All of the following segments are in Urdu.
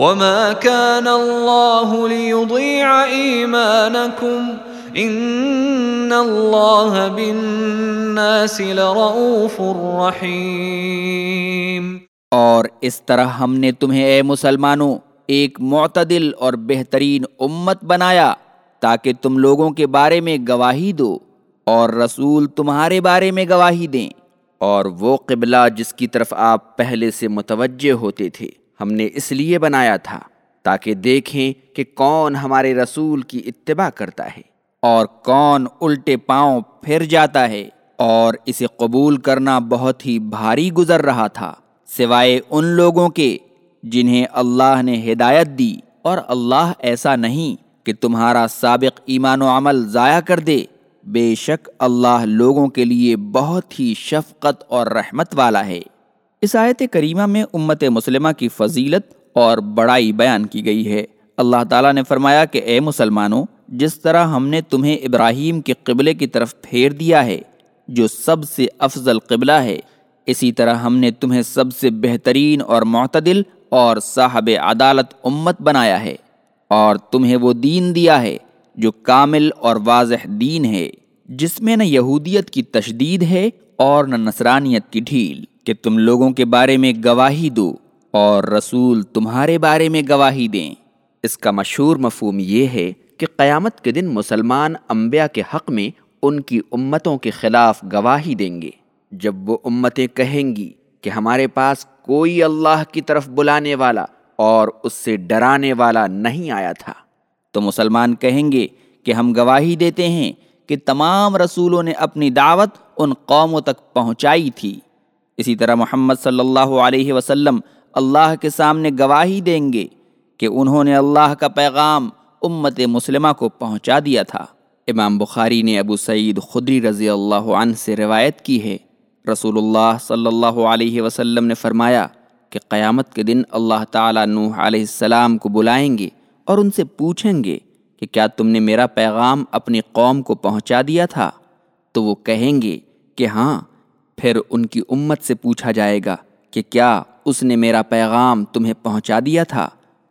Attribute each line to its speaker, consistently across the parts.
Speaker 1: وما كان الله ليضيع إيمانكم إن الله بالناس لرؤوف رحيم
Speaker 2: اور اس طرح ہم نے تمہیں اے مسلمانوں ایک معتدل اور بہترین امت بنایا تاکہ تم لوگوں کے بارے میں گواہی دو اور رسول تمہارے بارے میں گواہی دیں اور وہ قبلہ جس کی طرف آپ پہلے سے متوجہ ہوتے تھے۔ ہم نے اس لیے بنایا تھا تاکہ دیکھیں کہ کون ہمارے رسول کی اتباع کرتا ہے اور کون الٹے پاؤں پھر جاتا ہے اور اسے قبول کرنا بہت ہی بھاری گزر رہا تھا، سوائے ان لوگوں کے جنہیں اللہ نے ہدایت دی۔ اور اللہ ایسا نہیں کہ تمہارا سابق ایمان و عمل ضائع کر دے۔ بے شک اللہ لوگوں کے لیے بہت ہی شفقت اور رحمت والا ہے۔ اس آیت کریمہ میں امت مسلمہ کی فضیلت اور بڑائی بیان کی گئی ہے۔ اللہ تعالیٰ نے فرمایا کہ اے مسلمانوں، جس طرح ہم نے تمہیں ابراہیم کے قبلے کی طرف پھیر دیا ہے، جو سب سے افضل قبلہ ہے، اسی طرح ہم نے تمہیں سب سے بہترین اور معتدل اور صاحب عدالت امت بنایا ہے، اور تمہیں وہ دین دیا ہے جو کامل اور واضح دین ہے، جس میں نہ یہودیت کی تشدید ہے اور نہ نصرانیت کی ڈھیل۔ کہ تم لوگوں کے بارے میں گواہی دو اور رسول تمہارے بارے میں گواہی دیں۔ اس کا مشہور مفہوم یہ ہے کہ قیامت کے دن مسلمان انبیاء کے حق میں ان کی امتوں کے خلاف گواہی دیں گے۔ جب وہ امتیں کہیں گی کہ ہمارے پاس کوئی اللہ کی طرف بلانے والا اور اس سے ڈرانے والا نہیں آیا تھا، تو مسلمان کہیں گے کہ ہم گواہی دیتے ہیں کہ تمام رسولوں نے اپنی دعوت ان قوموں تک پہنچائی تھی۔ اسی طرح محمد صلی اللہ علیہ وسلم اللہ کے سامنے گواہی دیں گے کہ انہوں نے اللہ کا پیغام امت مسلمہ کو پہنچا دیا تھا۔ امام بخاری نے ابو سعید خدری رضی اللہ عنہ سے روایت کی ہے۔ رسول اللہ صلی اللہ علیہ وسلم نے فرمایا کہ قیامت کے دن اللہ تعالیٰ نوح علیہ السلام کو بلائیں گے اور ان سے پوچھیں گے کہ کیا تم نے میرا پیغام اپنی قوم کو پہنچا دیا تھا؟ تو وہ کہیں گے کہ ہاں پھر ان کی امت سے پوچھا جائے گا کہ کیا اس نے میرا پیغام تمہیں پہنچا دیا تھا؟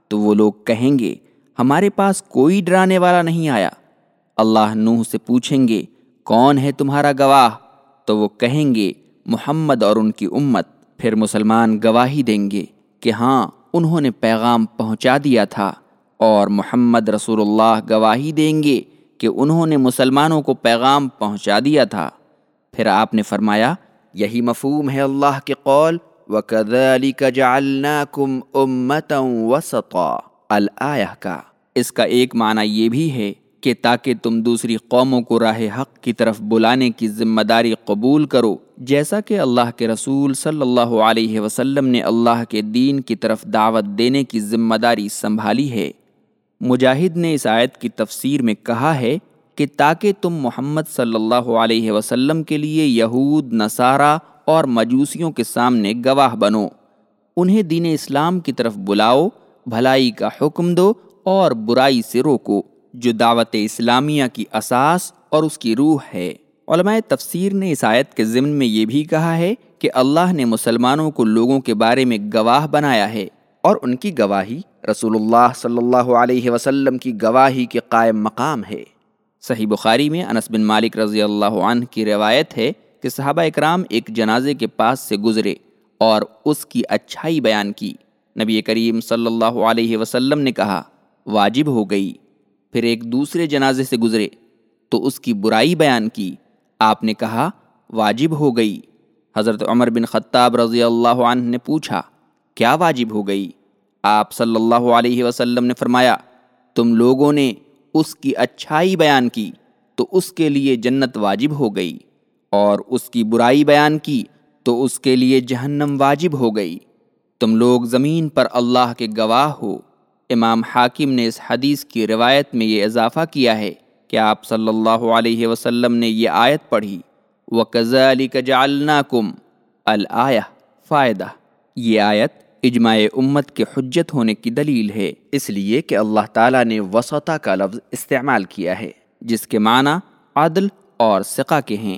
Speaker 2: تو وہ لوگ کہیں گے، ہمارے پاس کوئی ڈرانے والا نہیں آیا۔ اللہ نوح سے پوچھیں گے، کون ہے تمہارا گواہ؟ تو وہ کہیں گے، محمد اور ان کی امت۔ پھر مسلمان گواہی دیں گے کہ ہاں انہوں نے پیغام پہنچا دیا تھا۔ اور محمد رسول اللہ گواہی دیں گے کہ انہوں نے مسلمانوں کو پیغام پہنچا دیا تھا۔ پھر آپ نے فرمایا یہی مفہوم ہے اللہ کے قول وَكَذَلِكَ جَعَلْنَاكُمْ أُمَّةً وَسَطًا۔ الآیہ کا۔ اس کا ایک معنی یہ بھی ہے کہ تاکہ تم دوسری قوموں کو راہ حق کی طرف بلانے کی ذمہ داری قبول کرو، جیسا کہ اللہ کے رسول صلی اللہ علیہ وسلم نے اللہ کے دین کی طرف دعوت دینے کی ذمہ داری سنبھالی ہے۔ مجاہد نے اس آیت کی تفسیر میں کہا ہے کہ تاکہ تم محمد صلی اللہ علیہ وسلم کے لیے یہود، نصارہ اور مجوسیوں کے سامنے گواہ بنو۔ انہیں دین اسلام کی طرف بلاؤ، بھلائی کا حکم دو اور برائی سے روکو، جو دعوت اسلامیہ کی اساس اور اس کی روح ہے۔ علماء تفسیر نے اس آیت کے ضمن میں یہ بھی کہا ہے کہ اللہ نے مسلمانوں کو لوگوں کے بارے میں گواہ بنایا ہے اور ان کی گواہی رسول اللہ صلی اللہ علیہ وسلم کی گواہی کے قائم مقام ہے۔ صحیح بخاری میں انس بن مالک رضی اللہ عنہ کی روایت ہے کہ صحابہ اکرام ایک جنازے کے پاس سے گزرے اور اس کی اچھائی بیان کی۔ نبی کریم صلی اللہ علیہ وسلم نے کہا، واجب ہو گئی۔ پھر ایک دوسرے جنازے سے گزرے تو اس کی برائی بیان کی۔ آپ نے کہا، واجب ہو گئی۔ حضرت عمر بن خطاب رضی اللہ عنہ نے پوچھا، کیا واجب ہو گئی؟ آپ صلی اللہ علیہ وسلم نے فرمایا، تم لوگوں نے اس کی اچھائی بیان کی تو اس کے لیے جنت واجب ہو گئی، اور اس کی برائی بیان کی تو اس کے لیے جہنم واجب ہو گئی۔ تم لوگ زمین پر اللہ کے گواہ ہو۔ امام حاکم نے اس حدیث کی روایت میں یہ اضافہ کیا ہے کہ آپ صلی اللہ علیہ وسلم نے یہ آیت پڑھی و کزلی کجالنا کم فائدہ۔ یہ آیت اجماع امت کے حجت ہونے کی دلیل ہے، اس لیے کہ اللہ تعالیٰ نے وسطہ کا لفظ استعمال کیا ہے، جس کے معنی عدل اور ثقہ کے ہیں۔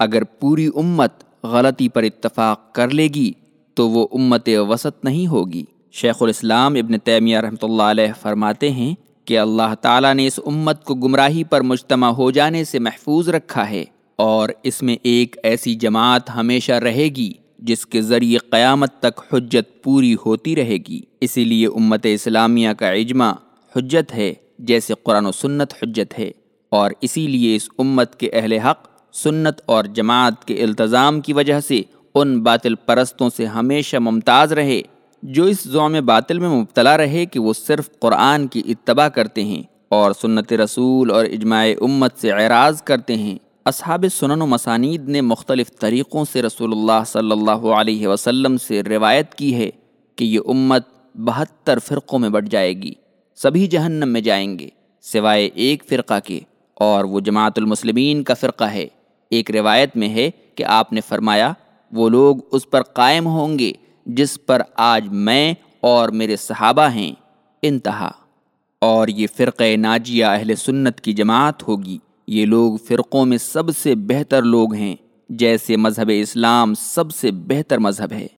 Speaker 2: اگر پوری امت غلطی پر اتفاق کر لے گی، تو وہ امت وسط نہیں ہوگی۔ شیخ الاسلام ابن تیمیہ رحمۃ اللہ علیہ فرماتے ہیں کہ اللہ تعالیٰ نے اس امت کو گمراہی پر مجتمع ہو جانے سے محفوظ رکھا ہے، اور اس میں ایک ایسی جماعت ہمیشہ رہے گی جس کے ذریعے قیامت تک حجت پوری ہوتی رہے گی۔ اسی لیے امت اسلامیہ کا اجماع حجت ہے، جیسے قرآن و سنت حجت ہے۔ اور اسی لیے اس امت کے اہل حق سنت اور جماعت کے التظام کی وجہ سے ان باطل پرستوں سے ہمیشہ ممتاز رہے۔ جو اس زوم باطل میں مبتلا رہے کہ وہ صرف قرآن کی اتباع کرتے ہیں اور سنت رسول اور اجماع امت سے اعراض کرتے ہیں۔ اصحاب سنن و مسانید نے مختلف طریقوں سے رسول اللہ صلی اللہ علیہ وسلم سے روایت کی ہے کہ یہ امت بہتر فرقوں میں بٹ جائے گی، سبھی جہنم میں جائیں گے، سوائے ایک فرقہ کے، اور وہ جماعت المسلمین کا فرقہ ہے۔ ایک روایت میں ہے کہ آپ نے فرمایا، وہ لوگ اس پر قائم ہوں گے جس پر آج میں اور میرے صحابہ ہیں۔ انتہا۔ اور یہ فرقہ ناجیہ اہل سنت کی جماعت ہوگی۔ یہ لوگ فرقوں میں سب سے بہتر لوگ ہیں، جیسے مذہب اسلام سب سے بہتر مذہب ہے۔